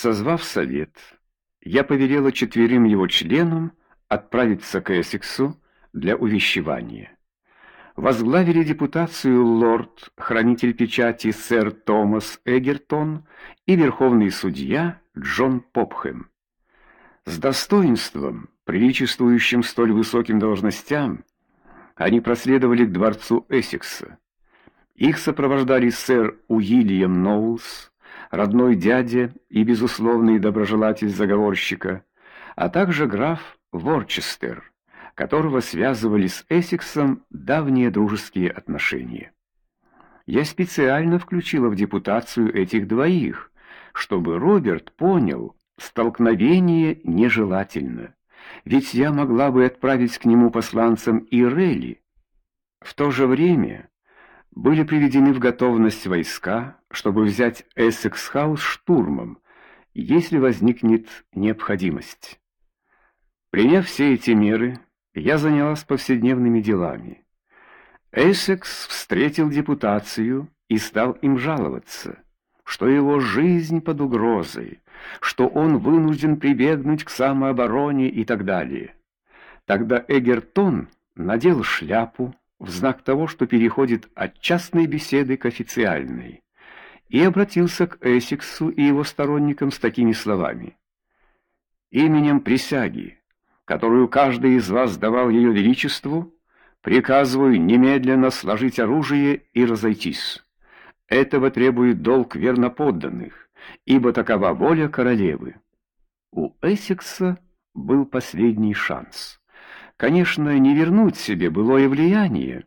Созвав совет, я повелела четверым его членам отправиться к Эссексу для увещевания. Возглавили депутацию лорд, хранитель печати сэр Томас Эгертон и верховный судья Джон Попхэм. С достоинством, приличествующим столь высоким должностям, они проследовали к дворцу Эссекса. Их сопровождали сэр Уильям Ноулс, родной дядя и безусловный доброжелатель заговорщика, а также граф Ворчестер, которого связывали с Эссексом давние дружеские отношения. Я специально включила в депутацию этих двоих, чтобы Роберт понял, столкновение нежелательно ведь я могла бы отправить к нему посланцем и Релли. В то же время были приведены в готовность войска, чтобы взять Эссекс-хаус штурмом, если возникнет необходимость. Приняв все эти меры, я занялась повседневными делами. Эссекс встретил депутацию и стал им жаловаться что его жизнь под угрозой, что он вынужден прибегнуть к самообороне и так далее. Тогда Эгертон надел шляпу в знак того, что переходит от частной беседы к официальной, и обратился к Эссексу и его сторонникам с такими словами: "Именем присяги, которую каждый из вас давал ее величеству, приказываю немедленно сложить оружие и разойтись". Этого требует долг верноподданных, ибо такова воля королевы. У Эссекса был последний шанс. Конечно, не вернуть себе былое влияние,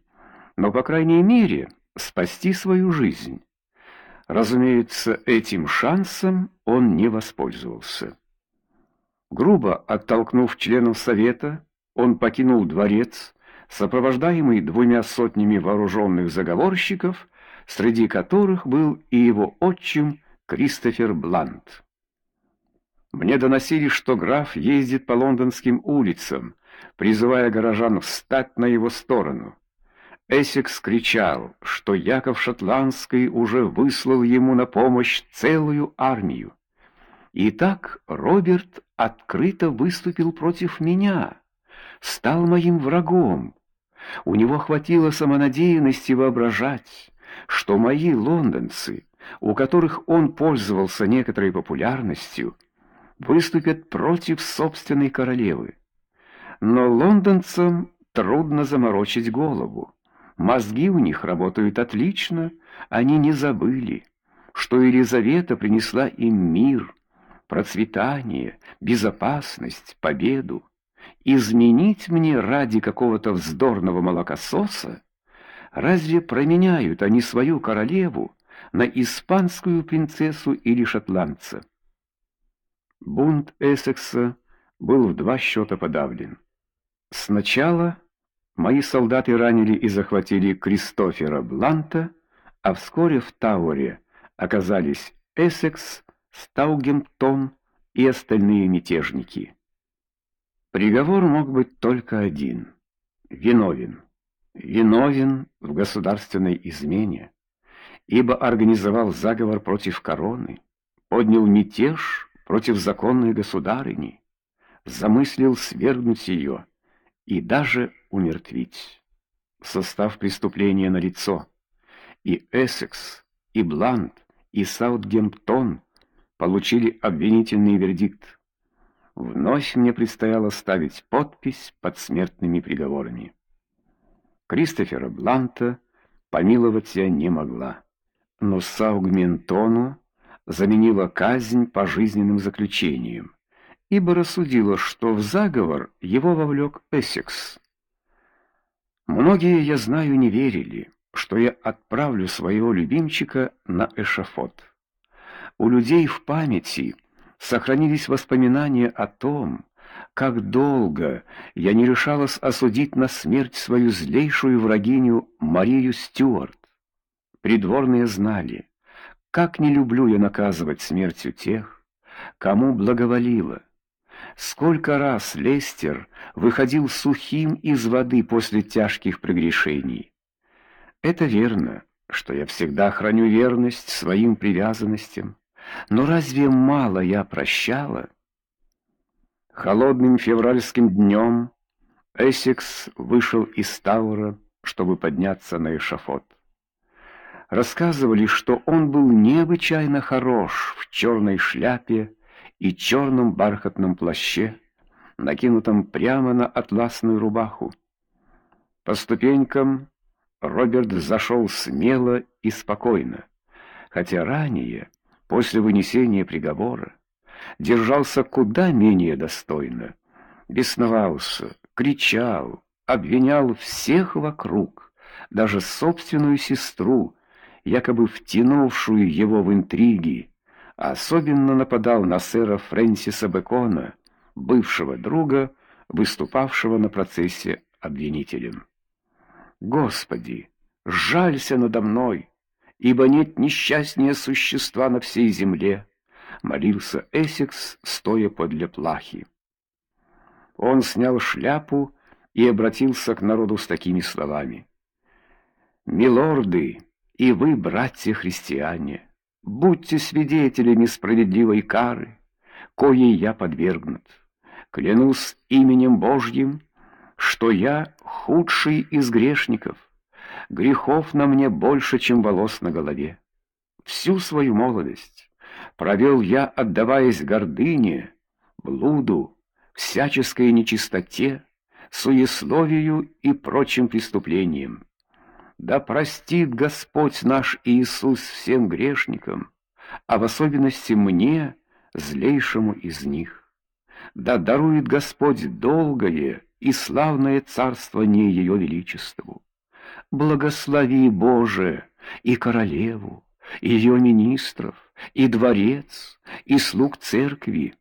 но по крайней мере спасти свою жизнь. Разумеется, этим шансом он не воспользовался. Грубо оттолкнув членов совета, он покинул дворец, сопровождаемый двумя сотнями вооруженных заговорщиков среди которых был и его отчим Кристофер Блант. Мне доносили, что граф ездит по лондонским улицам, призывая горожан встать на его сторону. Эссекс кричал, что Яков Шотландский уже выслал ему на помощь целую армию. И так Роберт открыто выступил против меня, стал моим врагом. У него хватило самонадеянности воображать, что мои лондонцы, у которых он пользовался некоторой популярностью, выступят против собственной королевы. Но лондонцам трудно заморочить голову. Мозги у них работают отлично, они не забыли, что Елизавета принесла им мир, процветание, безопасность, победу. Изменить мне ради какого-то вздорного молокососа Разве променяют они свою королеву на испанскую принцессу или шотландца? Бунт Эссекса был в два счета подавлен. Сначала мои солдаты ранили и захватили Кристофера Бланта, а вскоре в Тауэре оказались Эссекс, Стаугемптон и остальные мятежники. Приговор мог быть только один: виновен виновен в государственной измене, ибо организовал заговор против короны, поднял мятеж против законной государыни, замыслил свергнуть ее и даже умертвить. Состав преступления налицо. И Эссекс, и Блант, и Саутгемптон получили обвинительный вердикт. Вновь мне предстояло ставить подпись под смертными приговорами. Кристофера Бланта помиловать я не могла, но Саугментону заменила казнь пожизненным заключением, ибо рассудила, что в заговор его вовлек Эссекс. Многие, я знаю, не верили, что я отправлю своего любимчика на эшафот. У людей в памяти сохранились воспоминания о том, как долго я не решалась осудить на смерть свою злейшую врагиню Марию Стюарт. Придворные знали, как не люблю я наказывать смертью тех, кому благоволила. Сколько раз Лестер выходил сухим из воды после тяжких прегрешений. Это верно, что я всегда храню верность своим привязанностям, Но разве мало я прощала? Холодным февральским днем Эссекс вышел из Таура, чтобы подняться на эшафот. Рассказывали, что он был необычайно хорош в черной шляпе и черном бархатном плаще, накинутом прямо на атласную рубаху. По ступенькам Роберт зашел смело и спокойно, хотя ранее, после вынесения приговора, держался куда менее достойно, бесновался, кричал, обвинял всех вокруг, даже собственную сестру, якобы втянувшую его в интриги, особенно нападал на сэра Фрэнсиса Бэкона, бывшего друга, выступавшего на процессе обвинителем. Господи, жалься надо мной, ибо нет несчастнее существа на всей земле, молился Эссекс, стоя подле плахи. Он снял шляпу и обратился к народу с такими словами: Милорды, и вы, братья-христиане, будьте свидетелями справедливой кары, коей я подвергнут. Клянусь именем Божьим, что я худший из грешников. Грехов на мне больше, чем волос на голове. Всю свою молодость провел я, отдаваясь гордыне, блуду, всяческой нечистоте, суесловию и прочим преступлениям. Да простит Господь наш Иисус всем грешникам, а в особенности мне, злейшему из них. Да дарует Господь долгое и славное царствование ее величеству. Благослови, Боже, и королеву, и ее министров, и дворец, и слуг церкви.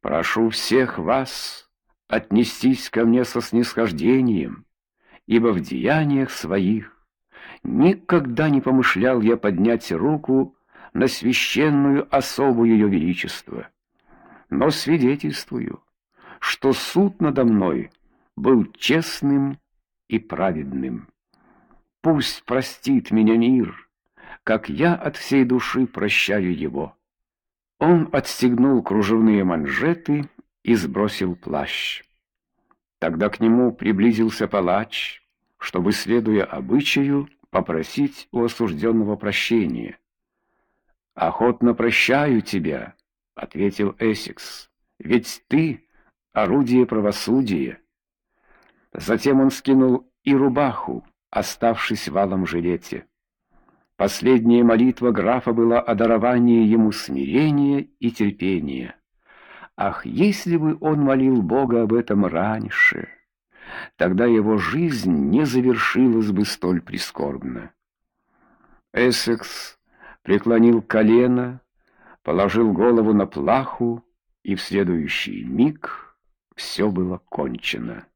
Прошу всех вас отнестись ко мне со снисхождением, ибо в деяниях своих никогда не помышлял я поднять руку на священную особу ее величества. Но свидетельствую, что суд надо мной был честным и праведным. Пусть простит меня мир, как я от всей души прощаю его. Он отстегнул кружевные манжеты и сбросил плащ. Тогда к нему приблизился палач, чтобы, следуя обычаю, попросить у осужденного прощения. «Охотно прощаю тебя», — ответил Эссекс, — «ведь ты — орудие правосудия». Затем он скинул и рубаху, оставшись в алом жилете. Последняя молитва графа была о даровании ему смирения и терпения. Ах, если бы он молил Бога об этом раньше, тогда его жизнь не завершилась бы столь прискорбно. Эссекс преклонил колено, положил голову на плаху, и в следующий миг все было кончено.